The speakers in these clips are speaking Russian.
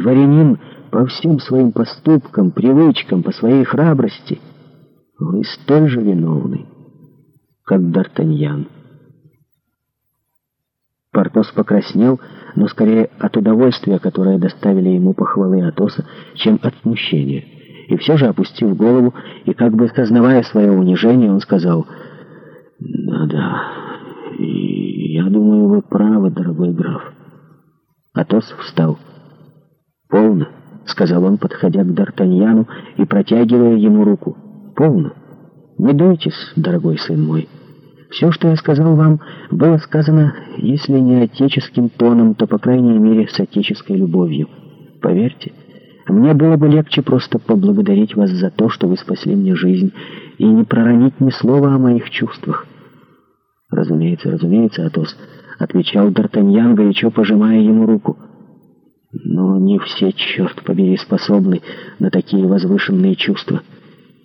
Дворянин по всем своим поступкам, привычкам, по своей храбрости, вы столь же виновны, как Д'Артаньян. Портос покраснел, но скорее от удовольствия, которое доставили ему похвалы Атоса, чем от смущения. И все же, опустив голову и как бы сознавая свое унижение, он сказал, «Да-да, я думаю, вы правы, дорогой граф». Атос встал. «Полно», — сказал он, подходя к Д'Артаньяну и протягивая ему руку. «Полно. Не дуйтесь, дорогой сын мой. Все, что я сказал вам, было сказано, если не отеческим тоном, то, по крайней мере, с отеческой любовью. Поверьте, мне было бы легче просто поблагодарить вас за то, что вы спасли мне жизнь, и не проронить ни слова о моих чувствах». «Разумеется, разумеется, Атос», — отвечал Д'Артаньян, горячо пожимая ему руку. Но не все, черт побери, способны на такие возвышенные чувства.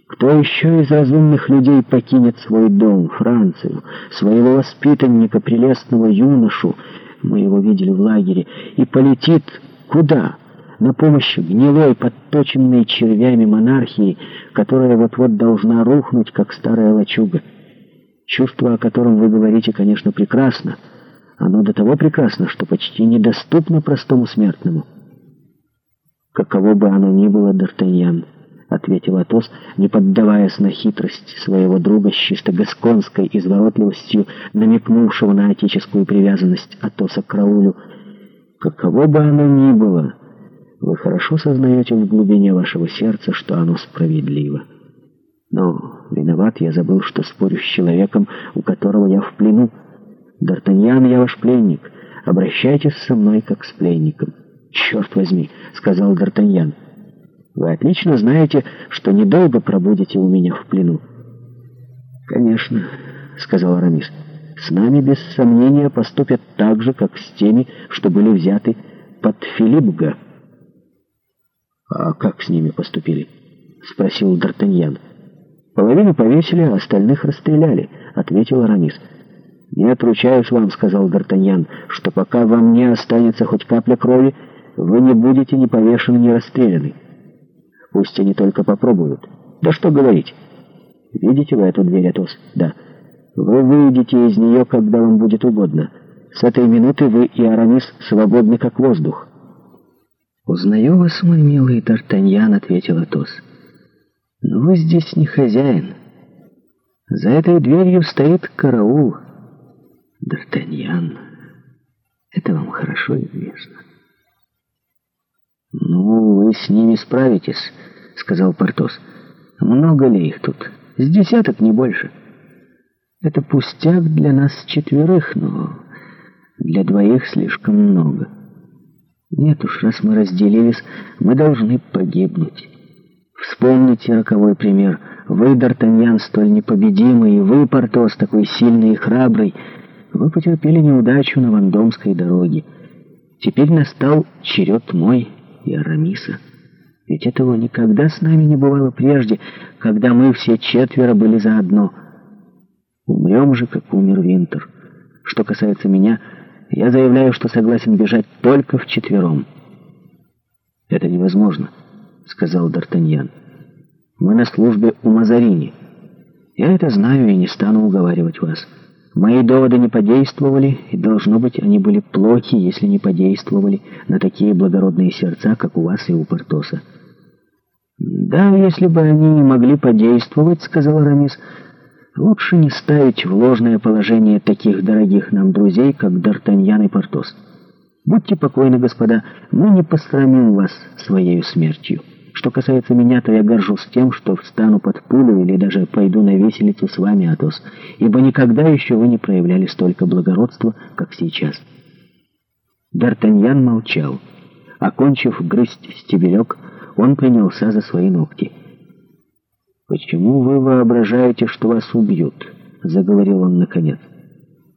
Кто еще из разумных людей покинет свой дом, Францию, своего воспитанника, прелестного юношу, мы его видели в лагере, и полетит куда? На помощь гнилой, подточенной червями монархии, которая вот-вот должна рухнуть, как старая лачуга. Чувство, о котором вы говорите, конечно, прекрасно, — оно до того прекрасно, что почти недоступно простому смертному. «Каково бы оно ни было, Д'Артаньян», — ответил Атос, не поддаваясь на хитрость своего друга с чисто гасконской изворотливостью, намекнувшего на отеческую привязанность Атоса к Раулю. «Каково бы оно ни было, вы хорошо сознаете в глубине вашего сердца, что оно справедливо. Но виноват я забыл, что спорю с человеком, у которого я в плену». «Д'Артаньян, я ваш пленник. Обращайтесь со мной, как с пленником». «Черт возьми!» — сказал Д'Артаньян. «Вы отлично знаете, что недолго пробудете у меня в плену». «Конечно», — сказал Арамис. «С нами, без сомнения, поступят так же, как с теми, что были взяты под Филиппга». «А как с ними поступили?» — спросил Д'Артаньян. «Половину повесили, а остальных расстреляли», — ответил Арамис. «Арамис». «Я отручаюсь вам», — сказал Д'Артаньян, — «что пока во мне останется хоть капля крови, вы не будете ни повешены, ни расстреляны. Пусть они только попробуют. Да что говорить. Видите вы эту дверь, Атос? Да. Вы выйдете из нее, когда вам будет угодно. С этой минуты вы и Арамис свободны, как воздух». «Узнаю вас, мой милый Д'Артаньян», — ответил Атос. «Но вы здесь не хозяин. За этой дверью стоит караул». Д'Артаньян. Это вам хорошо известно. «Ну, вы с ними справитесь», — сказал Портос. «Много ли их тут? С десяток, не больше». «Это пустяк для нас четверых, но для двоих слишком много». «Нет уж, раз мы разделились, мы должны погибнуть». Вспомните роковой пример. Вы, Д'Артаньян, столь непобедимый, и вы, Портос, такой сильный и храбрый. Вы потерпели неудачу на Вандомской дороге. Теперь настал черед мой и Арамиса. Ведь этого никогда с нами не бывало прежде, когда мы все четверо были заодно. Умрем же, как умер Винтер. Что касается меня, я заявляю, что согласен бежать только вчетвером. «Это невозможно», — сказал Д'Артаньян. «Мы на службе у Мазарини. Я это знаю и не стану уговаривать вас». Мои доводы не подействовали, и, должно быть, они были плохи, если не подействовали на такие благородные сердца, как у вас и у Портоса. «Да, если бы они не могли подействовать, — сказал Рамис, — лучше не ставить в ложное положение таких дорогих нам друзей, как Д'Артаньян и Портос. Будьте покойны, господа, мы не посрамим вас своей смертью». Что касается меня, то я горжусь тем, что встану под пулю или даже пойду на веселицу с вами, Атос, ибо никогда еще вы не проявляли столько благородства, как сейчас». Д'Артаньян молчал. Окончив грызть стебелек, он принялся за свои ногти. «Почему вы воображаете, что вас убьют?» — заговорил он наконец.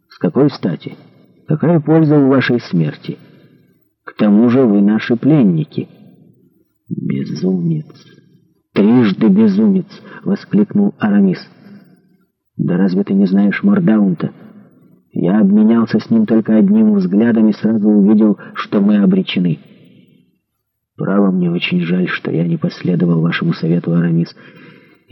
«С какой стати? Какая польза у вашей смерти? К тому же вы наши пленники». «Безумец! Трижды безумец!» — воскликнул Арамис. «Да разве ты не знаешь Мордаунта? Я обменялся с ним только одним взглядом и сразу увидел, что мы обречены». «Право, мне очень жаль, что я не последовал вашему совету, Арамис.